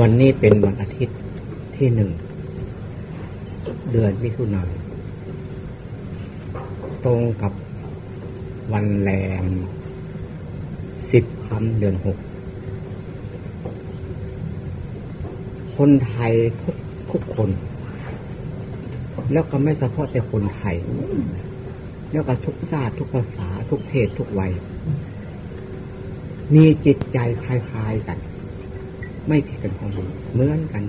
วันนี้เป็นวันอาทิตย์ที่หนึ่ง เดือนมิถุนายนตรงกับวันแรมสิบคำเดือนหก คนไทยทุกทุกคน แล้วก็ไม่เฉพาะแต่คนไทย แล้วก็ทุกชาติทุกภาษา ทุกเพศทุกวัย มีจิตใจคล้ายๆกัน ไม่ผิดกันของมันเหมือนกัน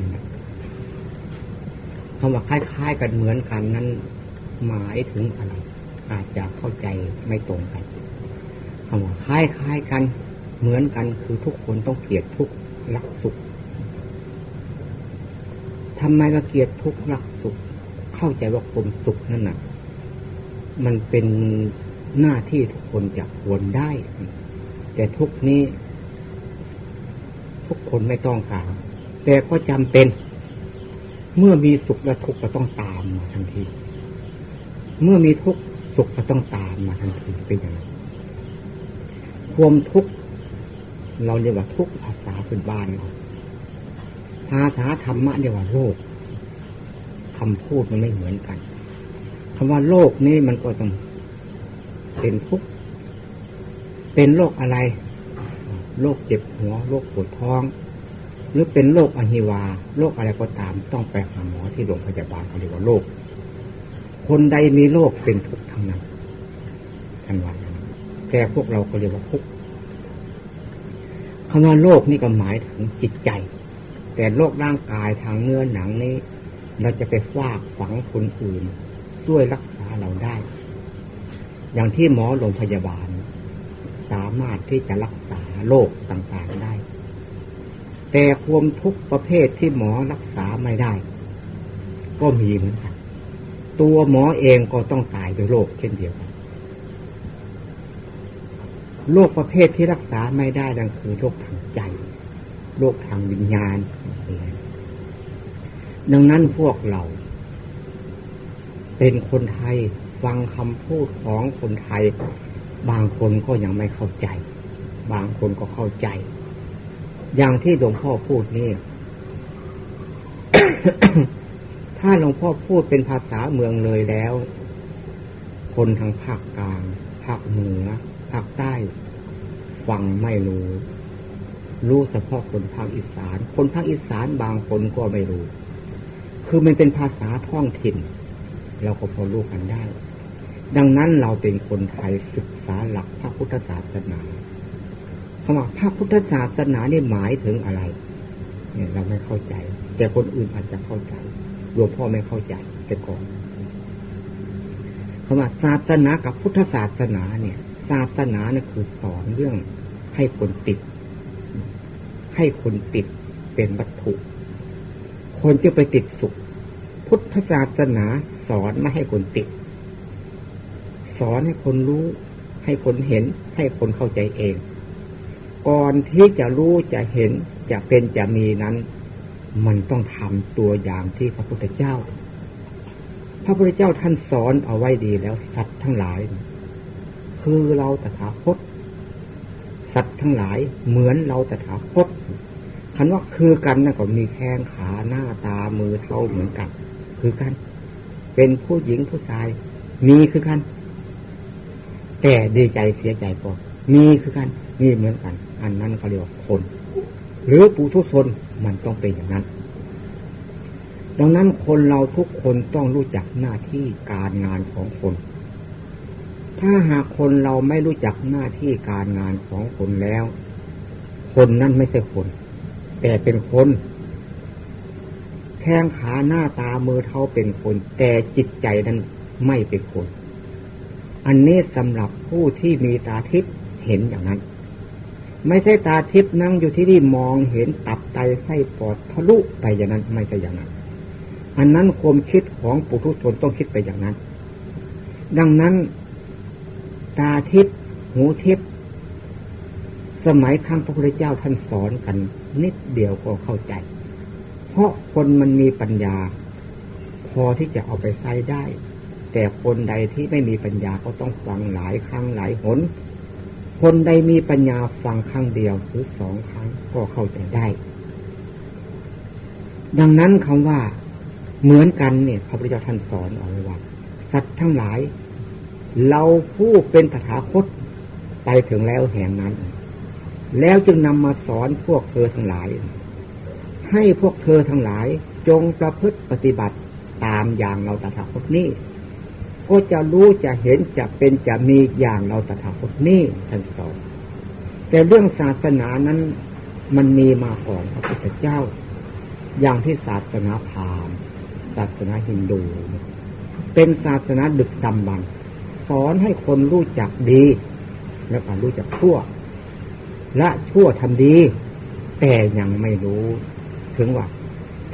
คำว่าคล้ายๆกันเหมือนกันนั้น หมายถึงอะไรอาจจะเข้าใจไม่ตรงกันคำว่าคล้ายๆกัน เหมือนกันคือทุกคนต้องเกลียดทุกรักสุขทำไมเราเกลียดทุกรักสุข เข้าใจว่าความสุขนั่นน่ะ มันเป็นหน้าที่ทุกคนจะควรได้ แต่ทุกนี้ ทุกคนไม่ต้องการ แต่ก็จำเป็น เมื่อมีสุขและทุกข์ก็ต้องตามมาทันที เมื่อมีทุกข์สุขก็ต้องตามมาทันทีเป็นอย่างนั้นความทุกข์เราเรียกว่าทุกข์ภาษาพื้นบ้านเราภาษาธรรมะเรียกว่าโลกคำพูดมันไม่เหมือนกันคำว่าโลกนี่มันก็ต้องเป็นทุกข์เป็นโรคอะไร โรคเจ็บหัวโรคปวดท้อง หรือเป็นโรคอหิวาโรคอะไรก็ตามต้องไปหาหมอที่โรงพยาบาลเขาเรียกว่าโรคคนใดมีโรคเป็นทุกข์ทั้งนั้นทันวันแต่พวกเราก็เรียกว่าทุกข์คำว่าโรคนี่ก็หมายถึงจิตใจ แต่โรคร่างกายทางเนื้อหนังนี้ เราจะไปฟากฝังคนอื่น ช่วยรักษาเราได้ อย่างที่หมอโรงพยาบาล สามารถที่จะรักษา โรคต่างๆได้ แต่ความทุกประเภทที่หมอรักษาไม่ได้ ก็มีเหมือนกัน ตัวหมอเองก็ต้องตายด้วยโรคเช่นเดียวกันโรคประเภทที่รักษาไม่ได้นั่นคือโรคทางใจโรคทางวิญญาณ ดังนั้นพวกเรา เป็นคนไทยฟังคำพูดของคนไทย บางคนก็ยังไม่เข้าใจ บางคนก็เข้าใจ อย่างที่หลวงพ่อพูดนี่ ถ้าหลวงพ่อพูดเป็นภาษาเมืองเลยแล้ว คนทางภาคกลาง ภาคเหนือ ภาคใต้ ฟังไม่รู้ รู้เฉพาะคนภาคอีสาน คนภาคอีสานบางคนก็ไม่รู้ คือมันเป็นภาษาท้องถิ่น เราก็พอรู้กันได้ดังนั้นเราเป็นคนไทยศึกษาหลักพระพุทธศาสนา คำว่าพระพุทธศาสนาเนี่หมายถึงอะไร เนี่ยเราไม่เข้าใจ แต่คนอื่นอาจจะเข้าใจหลวงพ่อไม่เข้าใจแต่ก่อนคำว่าศาสนากับพุทธศาสนาเนี่ย ศาสนาเนี่ยคือสอนเรื่องให้คนติด ให้คนติดเป็นวัตถุ คนจะไปติดสุข พุทธศาสนาสอนไม่ให้คนติด สอนให้คนรู้ ให้คนเห็น ให้คนเข้าใจเอง ก่อนที่จะรู้จะเห็นจะเป็นจะมีนั้น มันต้องทำตัวอย่างที่พระพุทธเจ้า พระพุทธเจ้าท่านสอนเอาไว้ดีแล้วสัตว์ทั้งหลาย คือเราตถาคตสัตว์ทั้งหลายเหมือนเราตถาคตคันว่าคือกันนะก็มีแข้งขาหน้าตามือเท้าเหมือนกัน คือกัน เป็นผู้หญิงผู้ชาย มีคือกัน แต่ดีใจเสียใจก็มีคือกันมีเหมือนกัน อันนั้นเขาเรียกว่าคน หรือปุถุชนมันต้องเป็นอย่างนั้น ดังนั้นคนเราทุกคนต้องรู้จักหน้าที่การงานของคน ถ้าหากคนเราไม่รู้จักหน้าที่การงานของคนแล้ว คนนั้นไม่ใช่คน แต่เป็นคนแข้งขาหน้าตามือเท้าเป็นคน แต่จิตใจนั้นไม่เป็นคน อันนี้สำหรับผู้ที่มีตาทิพย์เห็นอย่างนั้น ไม่ใช่ตาทิพย์นั่งอยู่ที่นี่มองเห็นตับไตไส้ปอดทะลุไปอย่างนั้นไม่ใช่อย่างนั้น อันนั้นความคิดของปุถุชนต้องคิดไปอย่างนั้น ดังนั้น ตาทิพย์หูทิพย์สมัยครั้งพระพุทธเจ้าท่านสอนกัน นิดเดียวก็เข้าใจ เพราะคนมันมีปัญญา พอที่จะเอาไปใช้ได้ แต่คนใดที่ไม่มีปัญญาก็ต้องฟังหลายครั้งหลายหน คนใดมีปัญญาฟังครั้งเดียวหรือสองครั้งก็เข้าใจได้ ดังนั้นคำว่าเหมือนกันเนี่ยพระพุทธเจ้าท่านสอนเอาไว้ว่าสัตว์ทั้งหลาย เราผู้เป็นตถาคตไปถึงแล้วแห่งนั้น แล้วจึงนำมาสอนพวกเธอทั้งหลาย ให้พวกเธอทั้งหลายจงประพฤติปฏิบัติตามอย่างเราตถาคตนี้ ก็จะรู้จะเห็นจะเป็นจะมีอย่างเราตถาคตนี้ท่านสอนแต่เรื่องศาสนานั้นมันมีมาก่อนพระพุทธเจ้า อย่างที่ศาสนาพราหมณ์ศาสนาฮินดู เป็นศาสนาดึกดำบรรสอนให้คนรู้จักดี แล้วก็รู้จักชั่ว และชั่วทำดี แต่ยังไม่รู้ ถึงว่า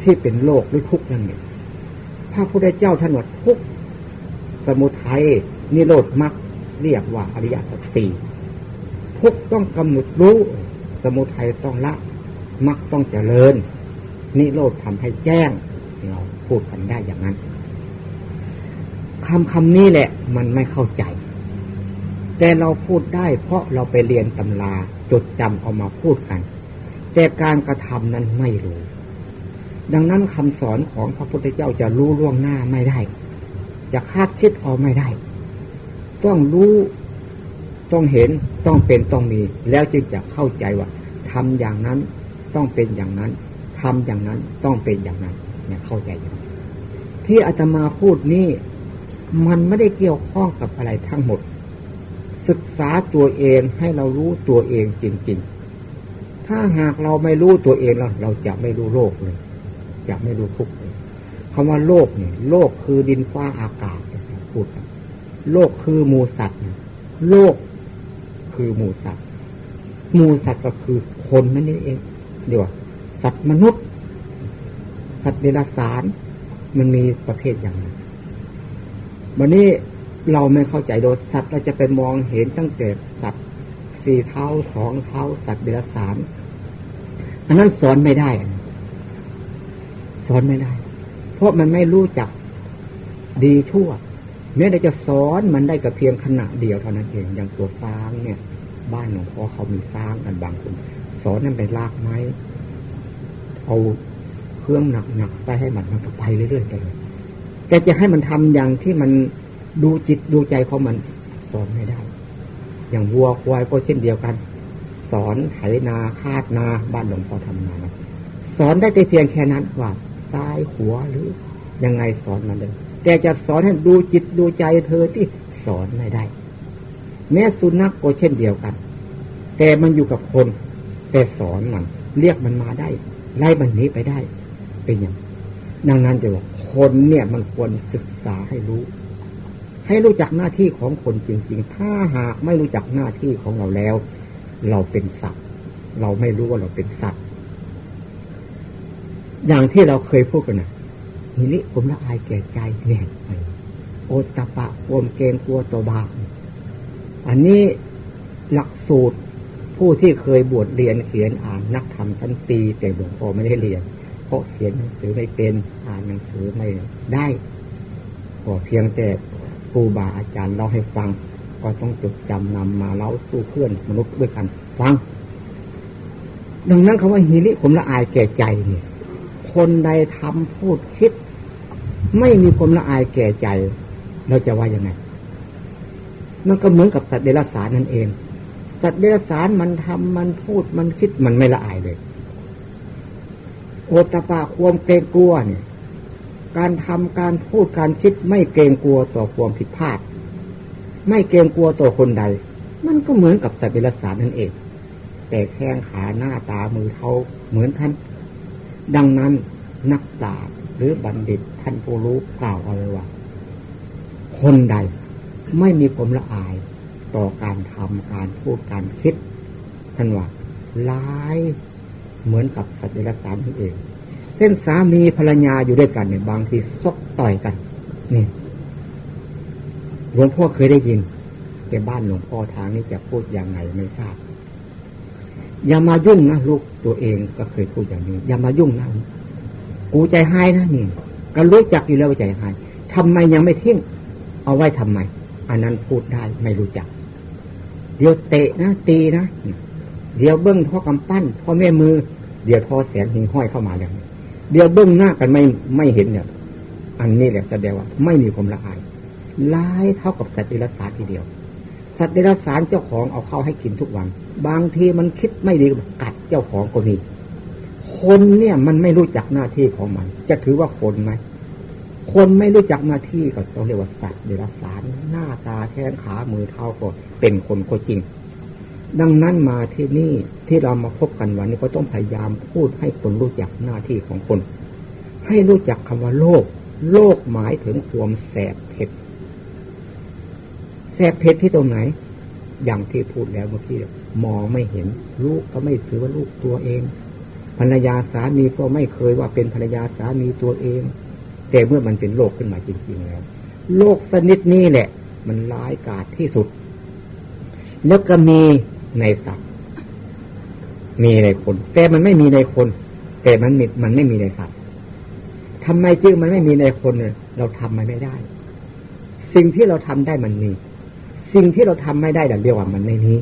ที่เป็นโลกหรือทุกข์นั่นเองพระพุทธเจ้าท่านว่าทุกข์ สมุทัยนิโรธมรรคเรียกว่าอริยสัจสี่ทุกต้องกำหนดรู้ สมุทัยต้องละมรรคต้องเจริญ นิโรธทำให้แจ้ง เราพูดกันได้อย่างนั้นคำคำนี้แหละ มันไม่เข้าใจ แต่เราพูดได้ เพราะเราไปเรียนตำราจดจำเอามาพูดกัน แต่การกระทำนั้นไม่รู้ ดังนั้นคำสอนของพระพุทธเจ้าจะรู้ล่วงหน้าไม่ได้ จะคาดคิดเอาไม่ได้ ต้องรู้ต้องเห็นต้องเป็นต้องมี แล้วจึงจะเข้าใจว่าทำอย่างนั้นต้องเป็นอย่างนั้นทำอย่างนั้นต้องเป็นอย่างนั้นเนี่ยเข้าใจอย่างที่อาตมาพูดนี่มันไม่ได้เกี่ยวข้องกับอะไรทั้งหมด ศึกษาตัวเองให้เรารู้ตัวเองจริง ๆ ถ้าหากเราไม่รู้ตัวเองแล้วเราจะไม่รู้โลกเลยจะไม่รู้ทุกข์เลย คำว่าโลกเนี่ยโลกคือดินฟ้าอากาศพูดโลกคือมูสัตว์โลกคือหมูสัตว์หมูสัตว์ก็คือคนนั่นเองเดี๋ยวสัตว์มนุษย์ สัตว์เดรัจฉานมันมีประเภทอย่างนั้นวันนี้เราไม่เข้าใจโดยสัตว์เราจะไปมองเห็นตั้งแต่สัตว์สี่เท้าสองเท้าสัตว์เดรัจฉานอันนั้นสอนไม่ได้ สอนไม่ได้ เพราะมันไม่รู้จักดีชั่วแม้แต่จะสอนมันได้กับเพียงขณะเดียวเท่านั้นเองอย่างตัวฟางเนี่ย บ้านหลวงพ่อเขามีฟางกันบางคนสอนนั่นไปลากไม้เอาเครื่องหนักๆไปให้มันมันก็ไปเรื่อยๆไปเลยแต่จะให้มันทำอย่างที่มันดูจิตดูใจของมันสอนไม่ได้ อย่างวัวควายก็เช่นเดียวกัน สอนไถนาคาดนาบ้านหลวงพ่อทำนาสอนได้แต่เพียงแค่นั้นว่า ซ้ายหัวหรือ ยังไงสอนมันเลยแต่จะสอนให้ดูจิตดูใจเธอที่สอนไม่ได้ แม้สุนัขก็เช่นเดียวกัน แต่มันอยู่กับคน แต่สอนมันเรียกมันมาได้ ไล่มันนี้ไปได้ เป็นอย่างดังนั้นจะบอกคนเนี่ยมันควรศึกษาให้รู้ ให้รู้จักหน้าที่ของคนจริง ๆ ถ้าหากไม่รู้จักหน้าที่ของเราแล้ว เราเป็นสัตว์ เราไม่รู้ว่าเราเป็นสัตว์ อย่างที่เราเคยพูดกันนะฮิริผมละอายแก่ใจเนี่ยโอตปะความเกรงกลัวตัวบาปอันนี้หลักสูตรผู้ที่เคยบวชเรียนเขียนอ่านนักธรรมชั้นปีแต่หลวงพ่อไม่ได้เรียน เพราะเขียนหนังสือไม่เป็นอ่านหนังสือไม่ได้ก็เพียงแต่ครูบาอาจารย์เล่าให้ฟัง ก็ต้องจดจำนำมาเล่าสู้เพื่อนมนุษย์ด้วยกันฟัง ดังนั้นคำว่าฮิริผมละอายแก่ใจเนี่ย คนใดทำพูดคิด ไม่มีความละอายแก่ใจ เราจะว่ายังไง มันก็เหมือนกับสัตว์เดรัจฉานนั่นเอง สัตว์เดรัจฉานมันทำมันพูดมันคิดมันไม่ละอายเลย โอตปาความเกรงกลัวเนี่ย การทำการพูดการคิดไม่เกรงกลัวต่อความผิดพลาด ไม่เกรงกลัวต่อคนใด มันก็เหมือนกับสัตว์เดรัจฉานนั่นเอง แต่แข้งขาหน้าตามือเท้าเหมือนกัน ดังนั้นนักปราชญ์หรือบัณฑิตท่านผู้รู้กล่าวเอาไว้ว่า คนใดไม่มีความละอายต่อการทำการพูดการคิดท่านว่าร้ายเหมือนกับสัตว์เดรัจฉานนั่นเอง เส้นสามีภรรยาอยู่ด้วยกันเนี่ยบางทีซกต่อยกันนี่หลวงพ่อเคยได้ยินแต่บ้านหลวงพ่อทางนี้จะพูดยังไงไม่ทราบ อย่ามายุ่งนะลูกตัวเองก็เคยพูดอย่างนี้ อย่ามายุ่งนะกูใจหายนะนี่ก็รู้จักอยู่แล้วว่าใจหายทำไมยังไม่ทิ้งเอาไว้ทำไม อันนั้นพูดได้ไม่รู้จัก เดี๋ยวเตะนะตีนะเดี๋ยวเบิ้งพ่อกำปั้นพ่อแม่มือ เดี๋ยวพ่อแสงหิงห้อยเข้ามาแล้วเดี๋ยวเบื้องหน้ากันไม่ไม่เห็นเนี่ยอันนี้แหละแสดงว่า ไม่มีความละอายร้ายเท่ากับสัตว์เดรัจฉานทีเดียว สัตว์เดรัจฉานเจ้าของเอาเข้าให้กินทุกวัน บางทีมันคิดไม่ดีกัดเจ้าของก็มีคนเนี่ยมันไม่รู้จักหน้าที่ของมัน จะถือว่าคนไหมคนไม่รู้จักหน้าที่ก็ต้องเรียกว่าสัตว์เดรัจฉานหน้าตาแขนขามือเท้าก็เป็นคนก็จริง ดังนั้นมาที่นี่ที่เรามาพบกันวันนี้ก็ต้องพยายามพูดให้คนรู้จักหน้าที่ของคน ให้รู้จักคำว่าโลก โลกหมายถึงความแสบเผ็ดแสบเผ็ดที่ตรงไหน อย่างที่พูดแล้วเมื่อกี้มองไม่เห็น ลูกก็ไม่ถือว่าลูกตัวเอง ภรรยาสามีก็ไม่เคยว่าเป็นภรรยาสามีตัวเอง แต่เมื่อมันเป็นโลกขึ้นมาจริงๆแล้วโลกสนิดนี้แหละ มันร้ายกาจที่สุด แล้วก็มีในสัตว์ มีในคน แต่มันไม่มีในคน แต่มันมีมันไม่มีในสัตว์ทำไมจึงมันไม่มีในคนเนี่ยเราทำมันไม่ได้ สิ่งที่เราทำได้มันมี สิ่งที่เราทำไม่ได้ดังเดียวว่ามันไม่มี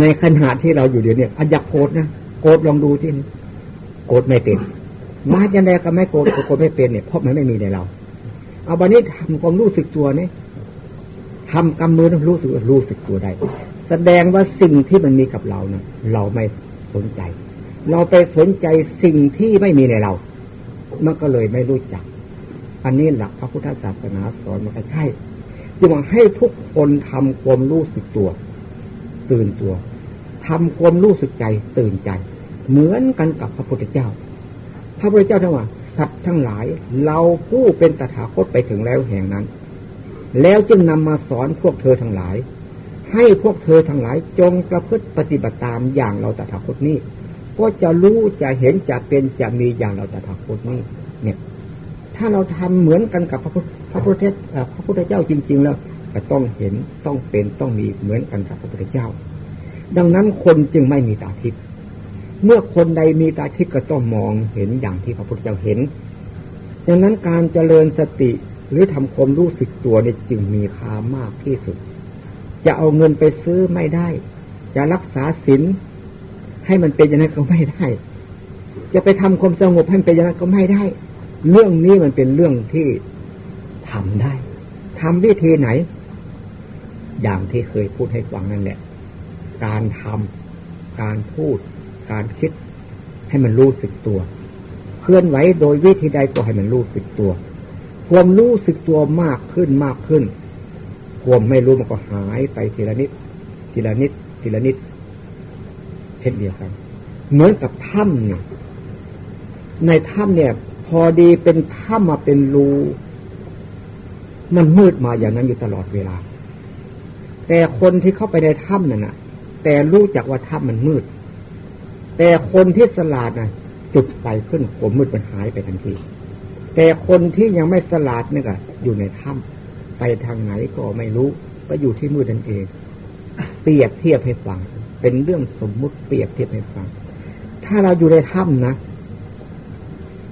ในขณะที่เราอยู่เดี๋ยวนี้อาอยากโกรธนะโกรธลองดูที่นี่โกรธไม่เป็นมาจะไดก็ไม่โกรธโกรธไม่เป็นเนี่ยเพราะมันไม่มีในเรา เอาวันนี้ทำความรู้สึกตัวเนี่ยทำกำมือต้องรู้สึกรู้สึกตัวได้ แสดงว่าสิ่งที่มันมีกับเราเนะเราไม่สนใจ เราไปสนใจสิ่งที่ไม่มีในเรา มันก็เลยไม่รู้จัก อันนี้หลักพระพุทธศาสนาสอนมาใช่ จึงว่าให้ทุกคนทำความรู้สึกตัว ตื่นตัวทำความรู้สึกใจตื่นใจ เหมือนกันกับพระพุทธเจ้า พระพุทธเจ้าทั้งว่าสัตว์ทั้งหลาย เราผู้เป็นตถาคตไปถึงแล้วแห่งนั้น แล้วจึงนำมาสอนพวกเธอทั้งหลาย ให้พวกเธอทั้งหลายจงประพฤติปฏิบัติตามอย่างเราตถาคตนี้ก็จะรู้จะเห็นจะเป็นจะมีอย่างเราตถาคตนี้ เนี่ย ถ้าเราทำเหมือนกันกับพระพุทธ พระพุทธพระพุทธเจ้าจริง ๆ แล้วต้องเห็นต้องเป็นต้องมีเหมือนกันกับพระพุทธเจ้า ดังนั้นคนจึงไม่มีตาทิพย์เมื่อคนใดมีตาทิพย์ก็ต้องมองเห็นอย่างที่พระพุทธเจ้าเห็น ดังนั้นการเจริญสติหรือทำความรู้สึกตัวเนี่ยจึงมีค่ามากที่สุด จะเอาเงินไปซื้อไม่ได้ จะรักษาศีลให้มันเป็นอย่างนั้นก็ไม่ได้ จะไปทำความสงบให้มันเป็นอย่างนั้นก็ไม่ได้ เรื่องนี้มันเป็นเรื่องที่ ทำได้ทำวิธีไหน อย่างที่เคยพูดให้ฟังนั่นแหละการทำการพูด การคิด ให้มันรู้สึกตัว เคลื่อนไหวโดยวิธีใดก็ให้มันรู้สึกตัว ความรู้สึกตัวมากขึ้นมากขึ้น ความไม่รู้มันก็หายไปทีละนิด ทีละนิด ทีละนิด เช่นเดียวกัน เหมือนกับถ้ำเนี่ยในถ้ำเนี่ย พอดีเป็นถ้ำมาเป็นรู มันมืดมาอย่างนั้นอยู่ตลอดเวลา แต่คนที่เข้าไปในถ้ำนั่นน่ะแต่รู้จักว่าถ้ำมันมืด แต่คนที่สลาดน่ะจุดไฟขึ้นผมมืดมันหายไปทันที แต่คนที่ยังไม่สลาดนี่ก็อยู่ในถ้ำไปทางไหนก็ไม่รู้ก็อยู่ที่มือนั่นเอง เปรียบเทียบให้ฟัง เป็นเรื่องสมมุติเปรียบเทียบให้ฟัง ถ้าเราอยู่ในถ้ำนะ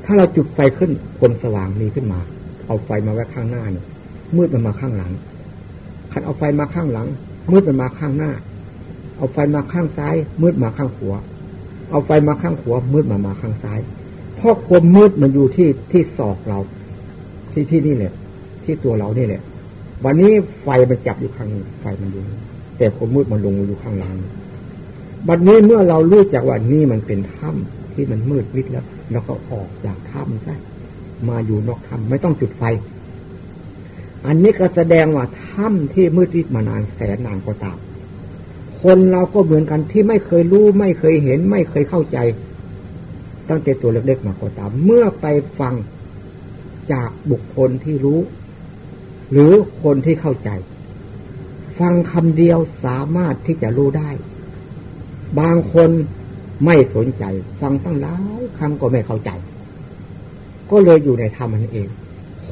ถ้าเราจุดไฟขึ้นคนสว่างมีขึ้นมา เอาไฟมาไว้ข้างหน้าเนี่ย มืดมันมาข้างหลังคันเอาไฟมาข้างหลัง มืดมันมาข้างหน้า เอาไฟมาข้างซ้าย มืดมาข้างขวาเอาไฟมาข้างขวามืดมามาข้างซ้ายเพราะความมืดมันอยู่ที่ที่ศอกเรา ที่ที่นี่แหละที่ตัวเรานี่แหละวันนี้ไฟมันจับอยู่ข้างไฟมันอยู่แต่ความมืดมันลงมาอยู่ข้างหล่างบัดนี้เมื่อเรารู้จักว่านี่มันเป็นถ้ำที่มันมืดมิดแล้วเราก็ออกจากถ้ำซะมาอยู่นอกถ้ำไม่ต้องจุดไฟ อันนี้ก็แสดงว่าถ้ำที่มืดมิดมานานแสนนานก็ตามคนเราก็เหมือนกันที่ไม่เคยรู้ไม่เคยเห็น ไม่เคยเข้าใจ ตั้งแต่ตัวเล็กๆมาก็ตาม เมื่อไปฟังจากบุคคลที่รู้ หรือคนที่เข้าใจ ฟังคำเดียวสามารถที่จะรู้ได้ บางคนไม่สนใจ ฟังตั้งหลายคำก็ไม่เข้าใจ ก็เลยอยู่ในธรรมนั่นเอง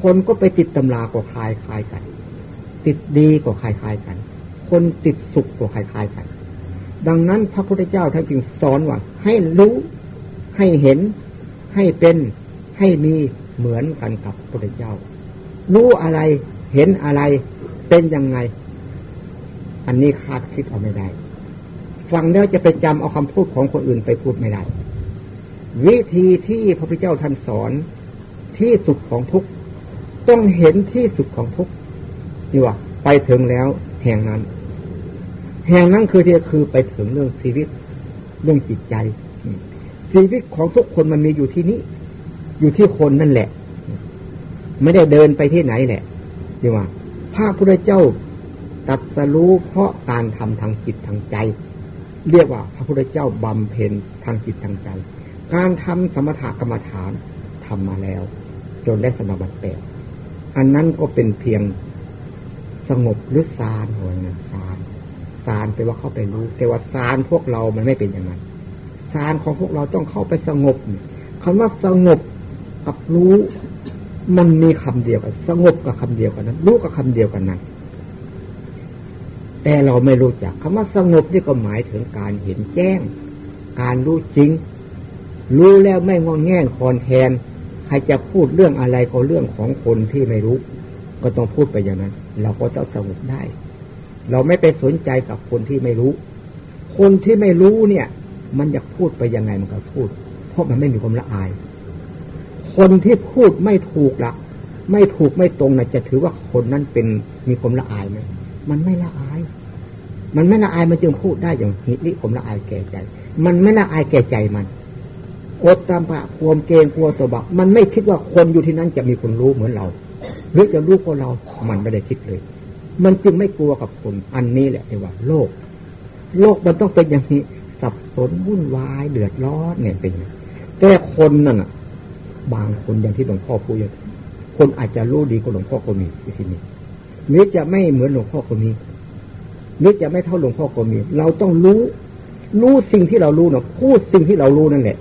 คนก็ไปติดตำราก็คลายคลายกัน ติดดีก็คลายคลายกัน คนติดสุขก็คลายคลายกัน ดังนั้นพระพุทธเจ้าท่านจึงสอนว่า ให้รู้ให้เห็น ให้เป็นให้มีเหมือนกันกับพระพุทธเจ้า รู้อะไรเห็นอะไรเป็นยังไง อันนี้คาดคิดเอาไม่ได้ ฟังแล้วจะไปจำเอาคำพูดของคนอื่นไปพูดไม่ได้ วิธีที่พระพุทธเจ้าท่านสอนที่สุดของทุก ต้องเห็นที่สุดของทุกนี่ว่าไปถึงแล้ว แห่งนั้น แห่งนั้นคือที่คือไปถึงเรื่องชีวิต เรื่องจิตใจ ชีวิตของทุกคนมันมีอยู่ที่นี้ อยู่ที่คนนั่นแหละ ไม่ได้เดินไปที่ไหนแหละนี่ว่าพระพุทธเจ้าตัดสรู้เพราะการทำทางจิตทางใจ เรียกว่าพระพุทธเจ้าบำเพ็ญทางจิตทางใจ การทำสมถกรรมฐานทำมาแล้ว จนได้สมาบัติแปด อันนั้นก็เป็นเพียงสงบหรือซานหัวนะซานซานแปลว่าเข้าไปรู้ แต่ว่าซานพวกเรามันไม่เป็นอย่างนั้นซานของพวกเราต้องเข้าไปสงบคำว่าสงบกับรู้ มันมีคำเดียวกัน สงบกับคำเดียวกันนั้น รู้กับคำเดียวกันนั้น แต่เราไม่รู้จักคำว่าสงบนี่ก็หมายถึงการเห็นแจ้ง การรู้จริง รู้แล้วไม่งอแง่คอนแทน ครจะพูดเรื่องอะไรก็เรื่องของคนที่ไม่รู้ ก็ต้องพูดไปอย่างนั้น เราก็จะสงบได้ เราไม่ไปสนใจกับคนที่ไม่รู้ คนที่ไม่รู้เนี่ย มันอยากพูดไปยังไงมันก็พูด เพราะมันไม่มีความละอาย คนที่พูดไม่ถูกละไม่ถูกไม่ตรงนะจะถือว่าคนนั้นเป็นมีความละอายไหมมันไม่ละอาย มันไม่ละอายมันจึงพูดได้อย่างหิริผมละอายแก่ใจ มันไม่ละอายแก่ใจมัน อดตามปะความเกงกลัวตัวบักมันไม่คิดว่าคนอยู่ที่นั้นจะมีคนรู้เหมือนเรา หรือจะรู้กว่าเรา มันไม่ได้คิดเลย มันจึงไม่กลัวกับคน อันนี้แหละที่ว่า โลก โลกมันต้องเป็นอย่างนี้ สับสนวุ่นวายเดือดร้อนเนี่ยเป็นแต่คนนั่นอะ บางคนอย่างที่หลวงพ่อพูดคนอาจจะรู้ดีกว่าหลวงพ่อก็มีที่นี่หรือจะไม่เหมือนหลวงพ่อคนนี้หรือจะไม่เท่าหลวงพ่อคนนี้เราต้องรู้ รู้สิ่งที่เรารู้เนาะพูดสิ่งที่เรารู้นั่นแหละ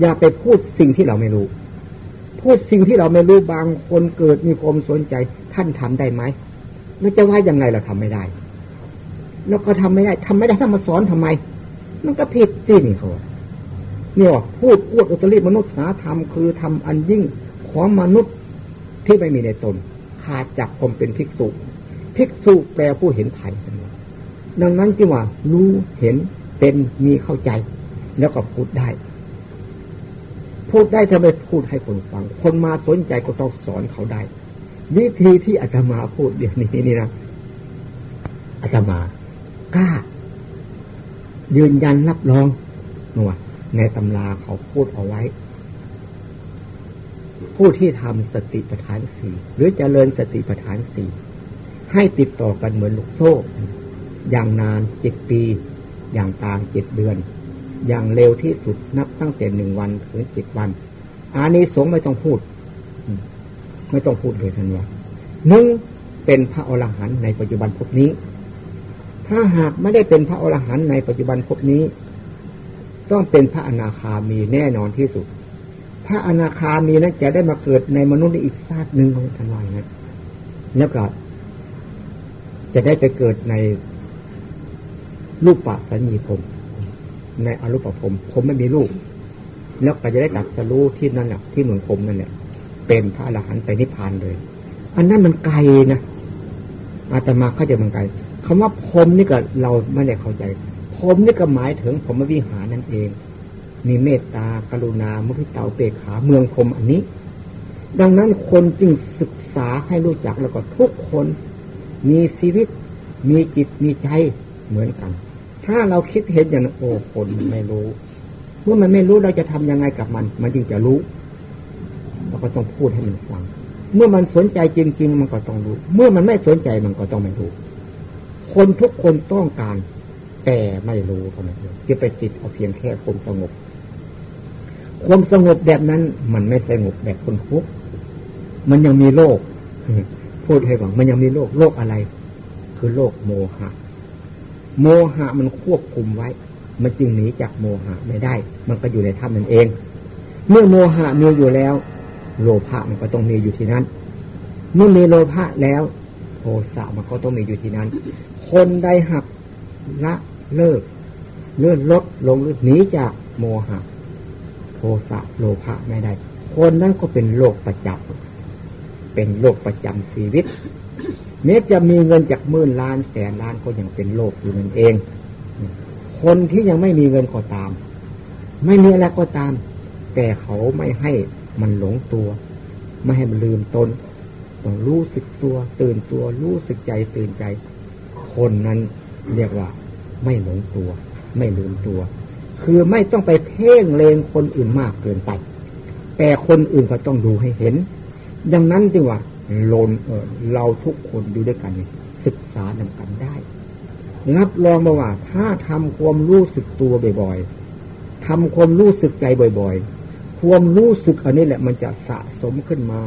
อย่าไปพูดสิ่งที่เราไม่รู้ พูดสิ่งที่เราไม่รู้บางคนเกิดมีความสนใจ ท่านทำได้ไหมไม่จะว่ายังไงเราทำไม่ได้ แล้วก็ทำไม่ได้ทำไม่ได้ถ้านมาสอนทำไม มันก็ผิดสินี่เขาเนี่ยพูดอวดอุตริมนุษย์สาธรรมคือทำอันยิ่งของมนุษย์ที่ไม่มีในตน ขาดจากความเป็นภิกษุภิกษุแปลผู้เห็นไถ่ดังนั้นจึงว่ารู้เห็นเป็นมีเข้าใจ แล้วก็พูดได้ พูดได้ทำไมพูดให้คนฟัง คนมาสนใจก็ต้องสอนเขาได้ วิธีที่อาตมาพูดเดี๋ยวนี้นี่นะอาตมากล้า ยืนยันรับรองว่าในตำราเขาพูดเอาไว้ ผู้ที่ทำสติปัฏฐานสี่หรือจเจริญสติปัฏฐานสี่ให้ติดต่อกันเหมือนลูกโซ่ อย่างนานเจ็ดปี อย่างกลางเจ็ดเดือน อย่างเร็วที่สุดนับตั้งแต่หนึ่งวันถึงเจ็ดวันอานิสงส์ไม่ต้องพูด ไม่ต้องพูดเลยทันว่าหนึ่งเป็นพระอรหันต์ในปัจจุบันพบนี้ ถ้าหากไม่ได้เป็นพระอรหันต์ในปัจจุบันพบนี้ ต้องเป็นพระอนาคามีแน่นอนที่สุด พระอนาคามีนั้นจะได้มาเกิดในมนุษย์อีกชาติหนึ่งของทันวายนะแล้วก็จะได้ไปเกิดในรูปปะสัญญีผม ในอรูปะผมผมไม่มีรูป แล้วก็จะได้ตัดสรู้ที่นั่นแหละที่เหมือนผมนั่นแหละเป็นพระอรหันต์ไปนิพพานเลย อันนั้นมันไกลนะอาตมาเข้าใจมันไกลคำว่าผมนี่ก็เราไม่ได้เข้าใจผมนี่ก็หมายถึงผมวิหารนั่นเอง มีเมตตากรุณามุทิตาเปขาเมืองคมอันนี้ ดังนั้นคนจึงศึกษาให้รู้จักแล้วก็ทุกคน มีชีวิต มีจิตมีใจเหมือนกัน ถ้าเราคิดเห็นอย่างนั้นโอ้คนไม่รู้ เมื่อมันไม่รู้เราจะทํำยังไงกับมัน มันจึงจะรู้ เราก็ต้องพูดให้มันฟัง เมื่อมันสนใจจริง ๆ มันก็ต้องรู้ เมื่อมันไม่สนใจมันก็ต้องไม่รู้ คนทุกคนต้องการ แต่ไม่รู้เท่านั้นจะไปติดเอาเพียงแค่ความสงบ ความสงบแบบนั้น มันไม่สงบแบบคนทุกมันยังมีโลกพูดให้ฟังมันยังมีโลกโลกอะไร คือโลกโมหะ โมหะมันควบคุมไว้ มันจึงหนีจากโมหะไม่ได้ มันก็อยู่ในถ้ำนั่นเอง เมื่อโมหะมีอยู่แล้ว โลภะมันก็ต้องมีอยู่ที่นั้น เมื่อมีโลภะแล้วโทสะมันก็ต้องมีอยู่ที่นั้น คนใดหักละเลิกเลื่อนลดลงหรือหนีจากโมหะทสะโลภะไม่ได้ คนนั้นก็เป็นโรคประจำเป็นโรคประจำชีวิต แม้จะมีเงินจากหมื่นล้านแสนล้านก็ยังเป็นโรคอยู่นั่นเอง คนที่ยังไม่มีเงินก็ตาม ไม่มีอะไรก็ตาม แต่เขาไม่ให้มันหลงตัว ไม่ให้มันลืมตนต้องรู้สึกตัว ตื่นตัวรู้สึกใจตื่นใจ คนนั้นเรียกว่า ไม่หลงตัว ไม่ลืมตัว คือไม่ต้องไปเพ่งเลงคนอื่นมากเกินไปแต่คนอื่นก็ต้องดูให้เห็น ดังนั้นจึงว่า ลนเออเราทุกคนอยู่ด้วยกันศึกษานำกันได้รับรองมาว่า ถ้าทำความรู้สึกตัวบ่อยๆทำความรู้สึกใจบ่อย ๆ ความรู้สึกอันนี้แหละ มันจะสะสมขึ้นมา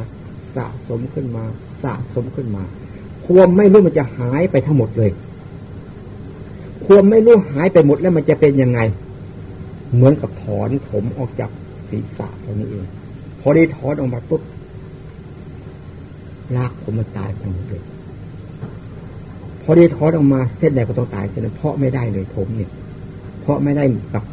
สะสมขึ้นมา สะสมขึ้นมา ความไม่รู้มันจะหายไปทั้งหมดเลย ความไม่รู้หายไปหมดแล้วมันจะเป็นยังไง เหมือนกับถอนผมออกจากศีรษะตรงนี้เองพอได้ถอนออกมาปุ๊บ ลากผมมันตายไปหมดเลยพอได้ถอนออกมาเส้นใดก็ต้องตายเส้นเพราะไม่ได้เลยผมเนี่ย เพราะไม่ได้กับ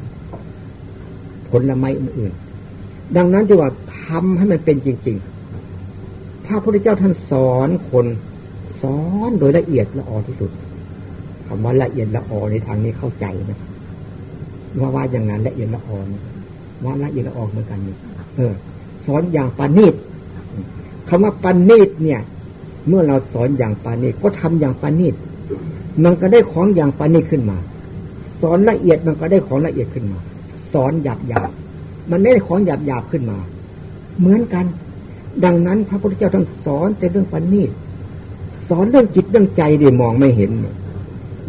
ผลละไม้อื่นๆ ดังนั้นจึงว่าทำให้มันเป็นจริงๆ พระพุทธเจ้าท่านสอนคนสอนโดยละเอียดละออที่สุดคำว่าละเอียดละออในทางนี้เข้าใจนะว่าว่าอย่างนั้นละเอียดละออว่าละเอียดละออเหมือนกันนี่เออ สอนอย่างปานีต คำว่าปานีตเนี่ย เมื่อเราสอนอย่างปานีก็ทำอย่างปานีตมันก็ได้ของอย่างปานีตขึ้นมา สอนละเอียดมันก็ได้ของละเอียดขึ้นมา สอนหยาบหยาบมันได้ของหยาบหยาบขึ้นมา เหมือนกัน ดังนั้นพระพุทธเจ้าท่านสอนแต่เรื่องปานีตสอนเรื่องจิตเรื่องใจดิมองไม่เห็น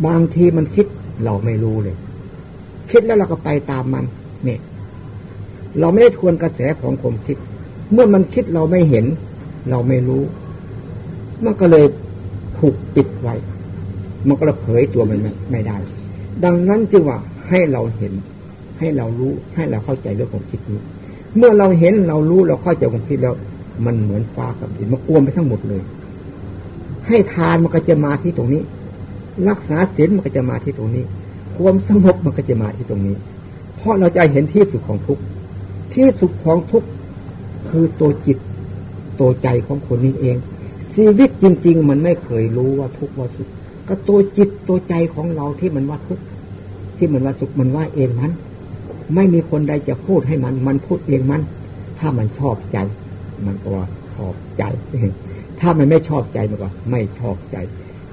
บางทีมันคิดเราไม่รู้เลย คิดแล้วเราก็ไปตามมันเนี่ยเราไม่ได้ทวนกระแสของความคิด เมื่อมันคิดเราไม่เห็น เราไม่รู้ มันก็เลยถูกปิดไว้ มันก็เลยเผยตัวมันไม่ได้ ดังนั้นจึงว่าให้เราเห็น ให้เรารู้ให้เราเข้าใจเรื่องของคิดนี้ เมื่อเราเห็นเรารู้เราเข้าใจของคิดแล้ว มันเหมือนฟ้ากับดินมันกวมไปทั้งหมดเลย ให้ทานมันก็จะมาที่ตรงนี้ รักษาศีลมันก็จะมาที่ตรงนี้ ความสงบมันก็จะมาที่ตรงนี้ เพราะเราจะเห็นที่สุดของทุกที่สุดของทุกคือตัวจิต ตัวใจของคนนี้เอง ชีวิตจริง ๆ มันไม่เคยรู้ว่าทุกข์ว่าสุขก็ตัวจิตตัวใจของเราที่มันว่าทุกข์ที่มันว่าสุขมันว่าเองมัน ไม่มีคนใดจะพูดให้มัน มันพูดเองมัน ถ้ามันชอบใจ มันก็ว่าชอบใจ ถ้ามันไม่ชอบใจมันก็ไม่ชอบใจ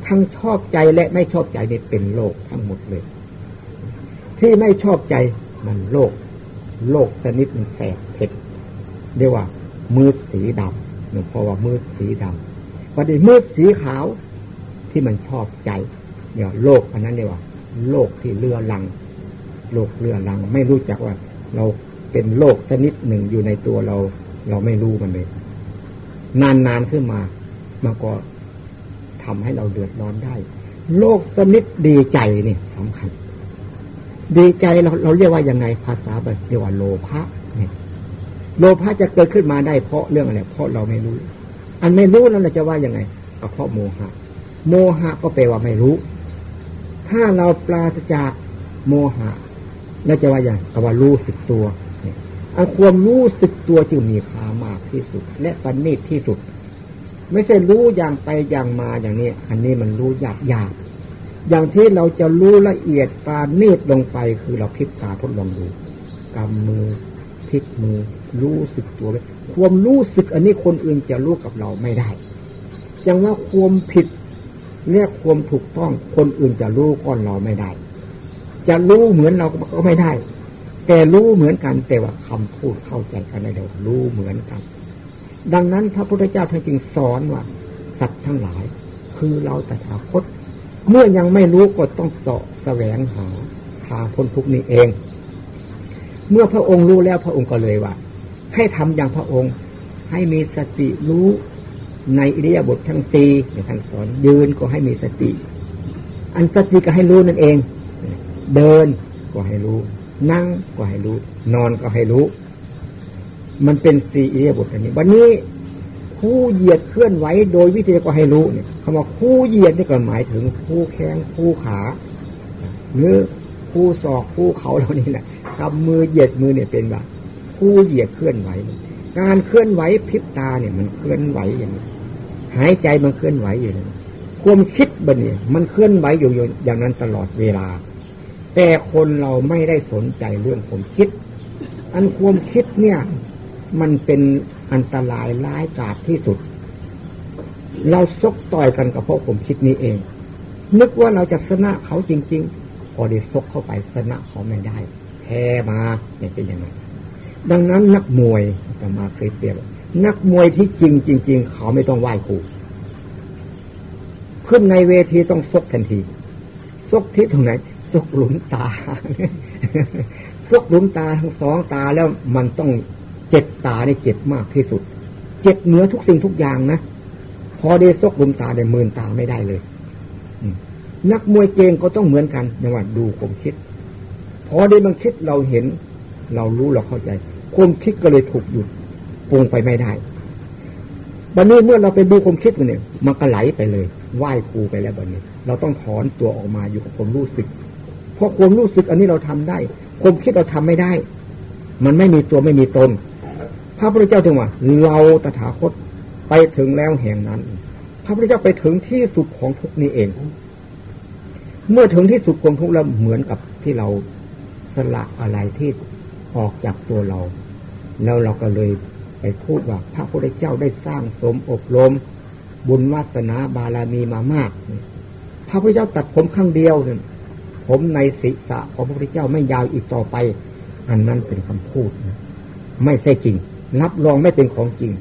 ทั้งชอบใจและไม่ชอบใจนี่เป็นโลกทั้งหมดเลย ที่ไม่ชอบใจมันโลก โลกชนิดมันแสบเผ็ดเรียกว่ามืดสีดำ หลวงพ่อว่ามืดสีดำพอดีมืดสีขาวที่มันชอบใจเนี่ยโลกอันนั้นเรียว่าโลกที่เลือลัง โลกเลือลัง ไม่รู้จักว่า เราเป็นโลกชนิดหนึ่งอยู่ในตัวเรา เราไม่รู้มันเลยนานๆขึ้นมา มันก็ทำให้เราเดือดร้อนได้ โลกชนิดดีใจนี่สำคัญ ดีใจเราเราเรียกว่ายังไงภาษาแบบเรียกว่าโลภะเนี่ย โลภะจะเกิดขึ้นมาได้เพราะเรื่องอะไร เพราะเราไม่รู้ อันไม่รู้นั้นเราจะว่ายังไงก็เพราะโมหะ โมหะก็แปลว่าไม่รู้ ถ้าเราปราศจากโมหะเราจะว่าอย่างก็ว่ารู้สึกตัวอันความรู้สึกตัวจึงมีค่ามากที่สุด และปัญญ์ที่สุด ไม่ใช่รู้อย่างไปอย่างมาอย่างนี้ อันนี้มันรู้หยาบหยาบอย่างที่เราจะรู้ละเอียดปาเนตลงไปคือเราพลิกตาทดลองดูกำมือพลิกมือ รู้สึกตัวไว้ความรู้สึกอันนี้คนอื่นจะรู้กับเราไม่ได้จังว่าความผิดเรียกความถูกต้องคนอื่นจะรู้ก้อนเราไม่ได้ จะรู้เหมือนเราก็ไม่ได้ แต่รู้เหมือนกันแต่ว่าคำพูดเข้าใจกันได้เดียวรู้เหมือนกัน ดังนั้นพระพุทธเจ้าท่านจึงสอนว่าสัตว์ทั้งหลาย คือเราแต่ถาคต เมื่อยังไม่รู้ก็ต้องเสาะแสวงหาทางพ้นทุกนี้เอง เมื่อพระองค์รู้แล้วพระองค์ก็เลยว่า ให้ทำอย่างพระองค์ ให้มีสติรู้ในอิริยาบถททั้งสี่ในท่านสอนยืนก็ให้มีสติ อันสติก็ให้รู้นั่นเอง เดินก็ให้รู้ นั่งก็ให้รู้ นอนก็ให้รู้ มันเป็นสี่อิริยาบถอันนี้ วันนี้คู่เหยียดเคลื่อนไหวโดยวิธีก็ให้รู้เนี่ยคำว่าคู่เหยียดนี่ก็หมายถึงคู่แข้งคู่ขาหรือคู่ศอกคู่เขาเหล่านี้แหละกำมือเหยียดมือเนี่ยเป็นแบบ ผู้เหยียดเคลื่อนไหว การเคลื่อนไหวพิบตาเนี่ย มันเคลื่อนไหวอย่างนี้หายใจมันเคลื่อนไหวอยู่เลยความคิดบันเนี่ย มันเคลื่อนไหวอยู่อย่างนั้นตลอดเวลา แต่คนเราไม่ได้สนใจเรื่องความคิด อันความคิดเนี่ย มันเป็นอันตรายร้ายกาจที่สุด เราซกต่อยกันกับเพราะผมคิดนี้เอง นึกว่าเราจะชนะเขาจริง ๆ พอได้ซกเข้าไปชนะเขาไม่ได้ แพ้มาเนี่ยเป็นยังไง ดังนั้นนักมวยจะมาเคยเปรียบนักมวยที่จริงจริงๆเขาไม่ต้องไหว้ครูขึ้นในเวทีต้องซกทันทีซกที่ตรงไหนซกหลุมตาซกหลุมตาทั้งสองตาแล้วมันต้องเจ็บตาได้เจ็บมากที่สุด เจ็บเนื้อทุกสิ่งทุกอย่างนะพอได้ซกหลุมตาได้มืนตาไม่ได้เลยนักมวยเจงก็ต้องเหมือนกันในว่าดูผมคิด พอได้มันคิดเราเห็น เรารู้เราเข้าใจความคิดก็เลยถูกหยุดปรุงไปไม่ได้บันนี้เมื่อเราไปดูความคิดมันเนี่ย มันก็ไหลไปเลยไหว้ครูไปแล้วบันนี้ เราต้องถอนตัวออกมาอยู่กับความรู้สึก เพราะความรู้สึกอันนี้เราทำได้ ความคิดเราทำไม่ได้ มันไม่มีตัวไม่มีตน พระพุทธเจ้าถึงว่า เราตถาคตไปถึงแล้วแห่งนั้น พระพุทธเจ้าไปถึงที่สุดของทุกนี้เอง เมื่อถึงที่สุดของทุกแล้วเหมือนกับที่เราสละอะไรที่ ออกจากตัวเรา แล้วเราก็เลยไปพูดว่าพระพุทธเจ้าได้สร้างสมอบรมบุญวัฒนาบารมีมามาก พระพุทธเจ้าตัดผมข้างเดียวเนี่ยผมในศีรษะของพระพุทธเจ้าไม่ยาวอีกต่อไป อันนั้นเป็นคำพูดนะไม่ใช่จริง รับรองไม่เป็นของจริง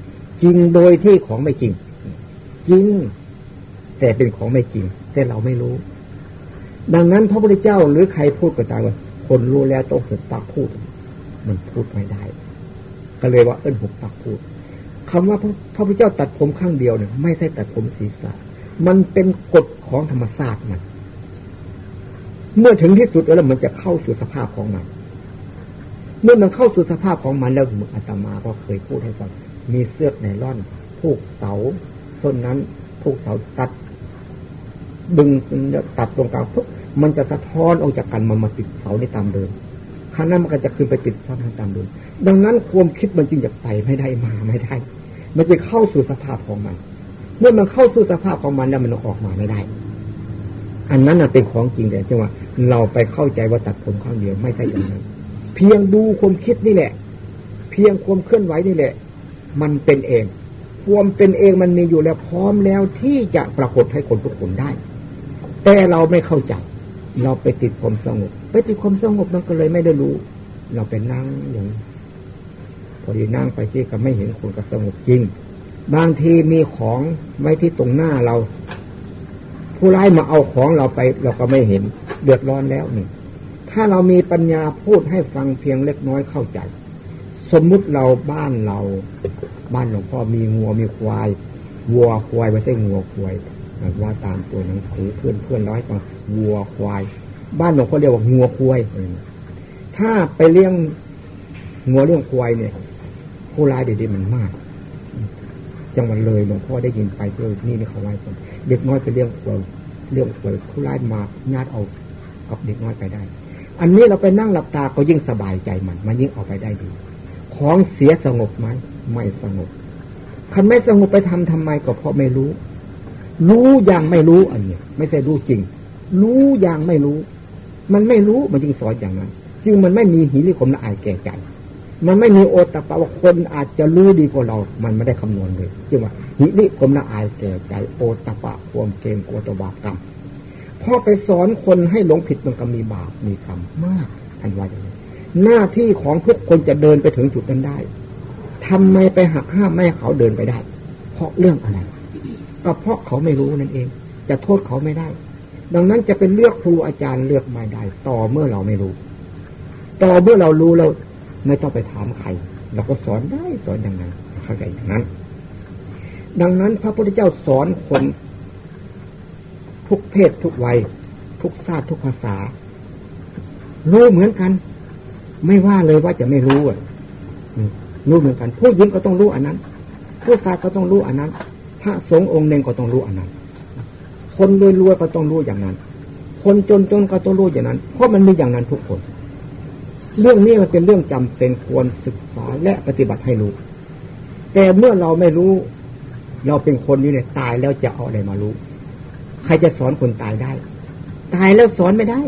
จริงโดยที่ของไม่จริง จริง แต่เป็นของไม่จริง แต่เราไม่รู้ ดังนั้นพระพุทธเจ้าหรือใครพูดก็ตามว่าคนรู้แล้วต้องหุบปากพูด มันพูดไม่ได้ ก็เลยว่าเอิ้นหุบปากพูดคำว่าพระพุทธเจ้าตัดผมข้างเดียวเนี่ยไม่ใช่ตัดผมศีรษะ มันเป็นกฎของธรรมชาติมัน เมื่อถึงที่สุดแล้วมันจะเข้าสู่สภาพของมัน เมื่อมันเข้าสู่สภาพของมันแล้วมืออาตมาก็เคยพูดให้ฟังมีเสื้อไนล่อนผูกเสาส้นนั้นผูกเสาตัด ดึงตัดตรงกลางปุ๊บมันจะสะท้อนออกจากกันมันมาติดเสาในตามเดิมางนั้นมันก็จะขึ้นไปติดสางตามดิมดังนั้นความคิดมันจึงจะไปไม่ได้มาไม่ได้ มันจะเข้าสู่สภาพของมัน เมื่อมันเข้าสู่สภาพของมันแล้วมันออกมาไม่ได้ อันนั้นเป็นของจริงแต่จังว่าเราไปเข้าใจว่าตัดผมข้างเดียวไม่ใช่อย่างนั้น เพียงดูความคิดนี่แหละ เพียงความเคลื่อนไหวนี่แหละ มันเป็นเองความเป็นเองมันมีอยู่แล้วพร้อมแล้วที่จะปรากฏให้คนทุกคนได้ แต่เราไม่เข้าใจ เราไปติดความสงบ ไปติดความสงบมันก็เลยไม่ได้รู้ เราไปนั่งอย่างพอดีนั่งไปที่ก็ไม่เห็นคนก็สงบจริง บางทีมีของไว้ที่ตรงหน้าเรา ผู้ร้ายมาเอาของเราไป เราก็ไม่เห็น เดือดร้อนแล้วนี่ ถ้าเรามีปัญญาพูดให้ฟังเพียงเล็กน้อยเข้าใจ สมมุติเราบ้านเรา บ้านหลวงพ่อมีงัวมีควายวัวควายไม่ใช่งัวควายว่าตามตัวหนังสือเพื่อนเพื่อนร้อยฟังวัวควาย บ้านหลวงพ่อเรียกว่างัวควายถ้าไปเลี้ยงงัวเลี้ยงควายเนี่ยผู้ร้ายเดี๋ยวมันมาก จังหวัดเลยหลวงพ่อได้ยินไปเลยนี่นี่เขาไว้คนเด็กน้อยไปเลี้ยงควายเลี้ยงควายผู้ร้ายมาญาติเอากับเด็กน้อยไปได้ อันนี้เราไปนั่งหลับตาก็ยิ่งสบายใจมัน มันยิ่งออกไปได้ดีของเสียสงบไหมไม่สงบคันไม่สงบไปทำทำไมก็เพราะไม่รู้ รู้อย่างไม่รู้อันนี้ไม่ใช่รู้จริง รู้อย่างไม่รู้ มันไม่รู้มันจึงสอนอย่างนั้น จึงมันไม่มีหิริคมละอายแก่ใจ มันไม่มีโอตปะว่าคนอาจจะรู้ดีกว่าเรา มันไม่ได้คำนวณเลยจึงว่าหิริคมละอายแก่ใจ โอตปะความเกงกลัวตบากรรมพอไปสอนคนให้หลงผิดมันก็มีบาปมีกรรมมากอันว่าอย่างนี้หน้าที่ของทุกคนจะเดินไปถึงจุดนั้นได้ทำไมไปหักห้ามไม่ให้เขาเดินไปได้ เพราะเรื่องอะไรก็เพราะเขาไม่รู้นั่นเอง จะโทษเขาไม่ได้ ดังนั้นจะเป็นเลือกครูอาจารย์เลือกไม่ได้ ต่อเมื่อเราไม่รู้ ต่อเมื่อเรารู้เราไม่ต้องไปถามใคร เราก็สอนได้สอนอย่างนั้นเข้าใจอย่างนั้น ดังนั้นพระพุทธเจ้าสอนคนทุกเพศทุกวัย ทุกชาติทุกภาษา รู้เหมือนกัน ไม่ว่าเลยว่าจะไม่รู้อะรู้เหมือนกัน ผู้หญิงก็ต้องรู้อันนั้น ผู้ชายก็ต้องรู้อันนั้น พระสงฆ์องค์หนึ่งก็ต้องรู้อันนั้น คนรวยรวยก็ต้องรู้อย่างนั้น คนจนจนก็ต้องรู้อย่างนั้น เพราะมันมีอย่างนั้นทุกคน เรื่องนี้มันเป็นเรื่องจำเป็นควรศึกษาและปฏิบัติให้รู้ แต่เมื่อเราไม่รู้ เราเป็นคนนี้เนี่ยตายแล้วจะเอาอะไรมารู้ ใครจะสอนคนตายได้ ตายแล้วสอนไม่ได้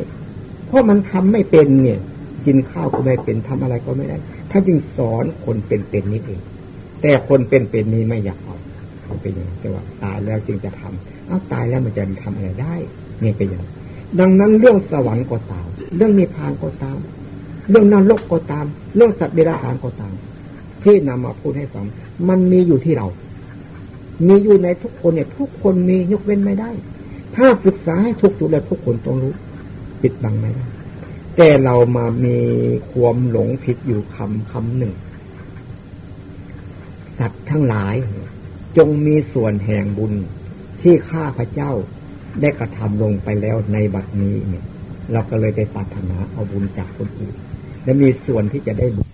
เพราะมันทำไม่เป็นเนี่ย กินข้าวก็ไม่เป็นทำอะไรก็ไม่ได้ ถ้าจึงสอนคนเป็นๆนี้เองแต่คนเป็นๆนี้ไม่อยากเอาเขาเป็นอย่างแต่ว่าตายแล้วจึงจะทำ เอาตายแล้วมันจะทำอะไรได้เนี่เป็นอย่างดังนั้นเรื่องสวรรค์ก็ตาม เรื่องนิพพานก็ตาม เรื่องนรกก็ตาม เรื่องสัตว์เดรัจฉานก็ตาม ที่นำมาพูดให้ฟังมันมีอยู่ที่เรา มีอยู่ในทุกคนเนี่ย ทุกคนมียกเว้นไม่ได้ ถ้าศึกษาให้ทุกจุดแล้วทุกคนต้องรู้ ปิดบังไม่ได้แต่เรามามีความหลงผิดอยู่คำคำหนึ่ง สัตว์ทั้งหลาย จงมีส่วนแห่งบุญ ที่ข้าพระเจ้าได้กระทำลงไปแล้วในบัดนี้เนี่ย เราก็เลยไปปรารถนาเอาบุญจากคนอื่นและมีส่วนที่จะได้บุญ